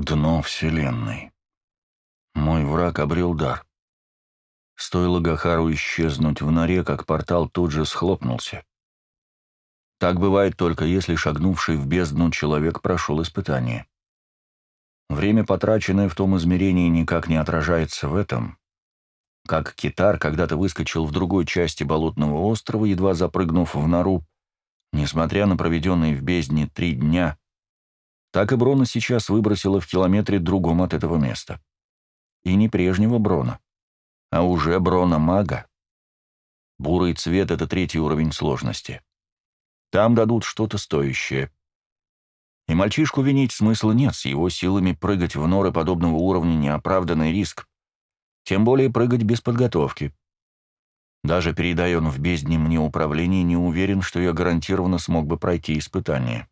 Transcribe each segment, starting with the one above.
Дно Вселенной. Мой враг обрел дар. Стоило Гахару исчезнуть в норе, как портал тут же схлопнулся. Так бывает только если шагнувший в бездну человек прошел испытание. Время, потраченное в том измерении, никак не отражается в этом. Как китар когда-то выскочил в другой части болотного острова, едва запрыгнув в нору, несмотря на проведенные в бездне три дня, так и Брона сейчас выбросила в километре другом от этого места. И не прежнего Брона, а уже Брона-мага. Бурый цвет — это третий уровень сложности. Там дадут что-то стоящее. И мальчишку винить смысла нет, с его силами прыгать в норы подобного уровня — неоправданный риск. Тем более прыгать без подготовки. Даже передая он в бездне мне управление, не уверен, что я гарантированно смог бы пройти испытание.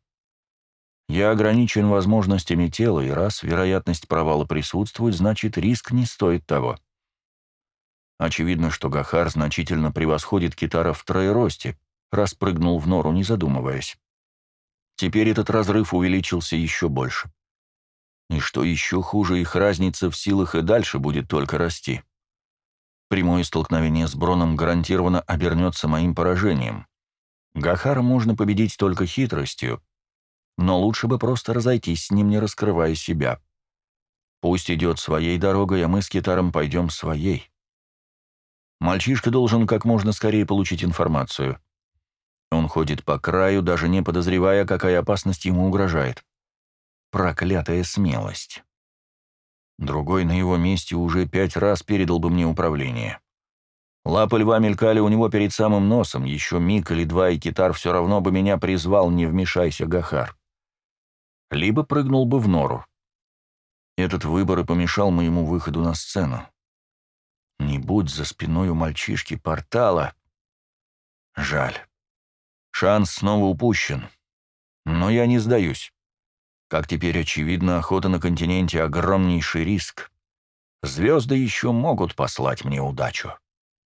Я ограничен возможностями тела, и раз вероятность провала присутствует, значит, риск не стоит того. Очевидно, что Гахар значительно превосходит Китара в троеросте, распрыгнул в нору, не задумываясь. Теперь этот разрыв увеличился еще больше. И что еще хуже, их разница в силах и дальше будет только расти. Прямое столкновение с Броном гарантированно обернется моим поражением. Гахара можно победить только хитростью, но лучше бы просто разойтись с ним, не раскрывая себя. Пусть идет своей дорогой, а мы с Китаром пойдем своей. Мальчишка должен как можно скорее получить информацию. Он ходит по краю, даже не подозревая, какая опасность ему угрожает. Проклятая смелость. Другой на его месте уже пять раз передал бы мне управление. Лапы льва мелькали у него перед самым носом, еще миг или два, и китар все равно бы меня призвал, не вмешайся, Гахар. Либо прыгнул бы в нору. Этот выбор и помешал моему выходу на сцену. Не будь за спиной у мальчишки портала. Жаль. Шанс снова упущен. Но я не сдаюсь. Как теперь очевидно, охота на континенте — огромнейший риск. Звезды еще могут послать мне удачу.